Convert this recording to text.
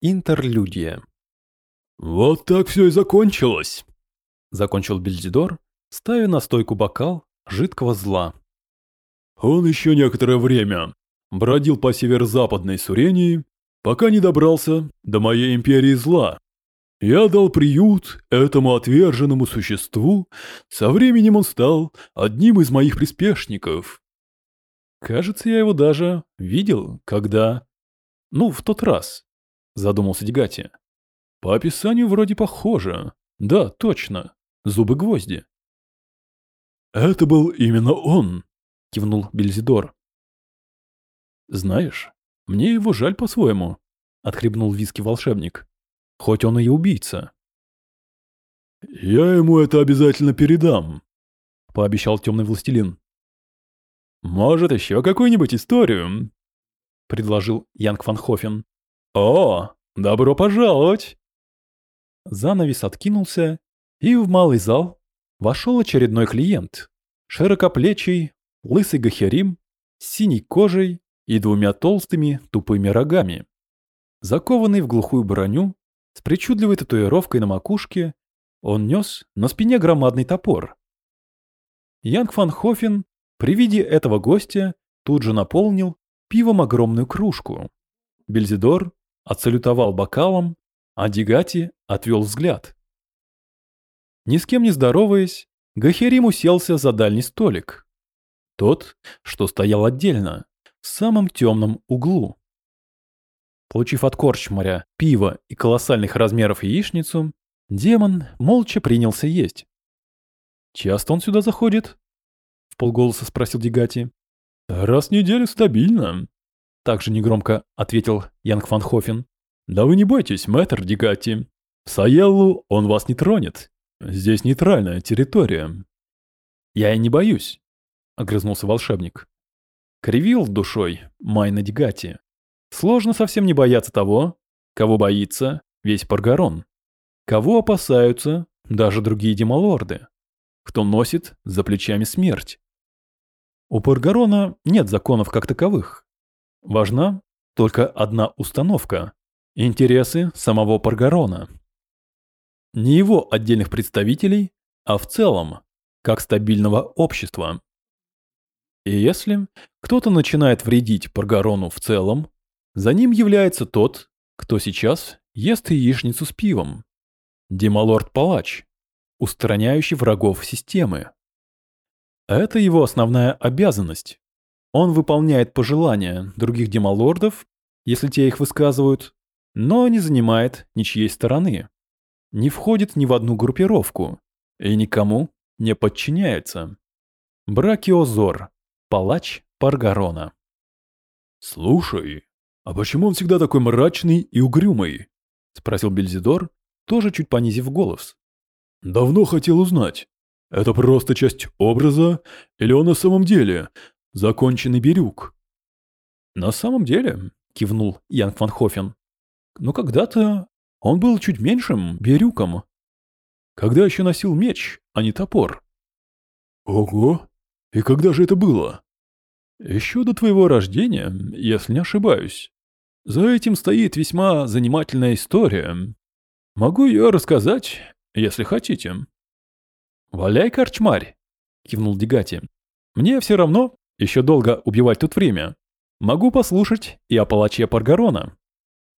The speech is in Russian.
Интерлюдия. «Вот так все и закончилось», — закончил Бельзидор, ставя на стойку бокал жидкого зла. «Он еще некоторое время бродил по северо-западной Сурении, пока не добрался до моей империи зла. Я дал приют этому отверженному существу, со временем он стал одним из моих приспешников». «Кажется, я его даже видел, когда...» «Ну, в тот раз», — задумался Дегати. «По описанию вроде похоже. Да, точно. Зубы-гвозди». «Это был именно он», — кивнул Бельзидор. «Знаешь, мне его жаль по-своему», — отхлебнул виски волшебник. «Хоть он и убийца». «Я ему это обязательно передам», — пообещал темный властелин. «Может, еще какую-нибудь историю?» — предложил Янг Ван Хофен. «О, добро пожаловать!» Занавес откинулся, и в малый зал вошел очередной клиент. Широкоплечий, лысый гахерим, с синей кожей и двумя толстыми тупыми рогами. Закованный в глухую броню, с причудливой татуировкой на макушке, он нес на спине громадный топор. Янг Ван Хофен при виде этого гостя тут же наполнил пивом огромную кружку. Бельзидор отсалютовал бокалом, а Дигати отвел взгляд. Ни с кем не здороваясь, Гахерим уселся за дальний столик. Тот, что стоял отдельно, в самом темном углу. Получив от корчмаря пиво и колоссальных размеров яичницу, демон молча принялся есть. «Часто он сюда заходит?» полголоса спросил Дигати. «Раз в неделю стабильно», — также негромко ответил Янг Ван Хофен. «Да вы не бойтесь, мэтр Дигати. В Саеллу он вас не тронет. Здесь нейтральная территория». «Я и не боюсь», — огрызнулся волшебник. Кривил душой Майна Дигати. Сложно совсем не бояться того, кого боится весь Паргарон. Кого опасаются даже другие демолорды. Кто носит за плечами смерть. У Паргарона нет законов как таковых. Важна только одна установка – интересы самого Паргарона. Не его отдельных представителей, а в целом, как стабильного общества. И если кто-то начинает вредить Паргарону в целом, за ним является тот, кто сейчас ест яичницу с пивом. Демалорд-палач, устраняющий врагов системы. Это его основная обязанность. Он выполняет пожелания других демолордов, если те их высказывают, но не занимает ничьей стороны. Не входит ни в одну группировку и никому не подчиняется. Бракиозор, палач Паргарона. «Слушай, а почему он всегда такой мрачный и угрюмый?» — спросил Бельзидор, тоже чуть понизив голос. «Давно хотел узнать. Это просто часть образа, или он на самом деле законченный Бирюк? На самом деле, кивнул Янг Ван Хофен, но когда-то он был чуть меньшим Бирюком. Когда еще носил меч, а не топор. Ого! И когда же это было? Еще до твоего рождения, если не ошибаюсь. За этим стоит весьма занимательная история. Могу ее рассказать, если хотите. «Валяй, корчмарь!» — кивнул Дегати. «Мне все равно еще долго убивать тут время. Могу послушать и о палаче Паргарона».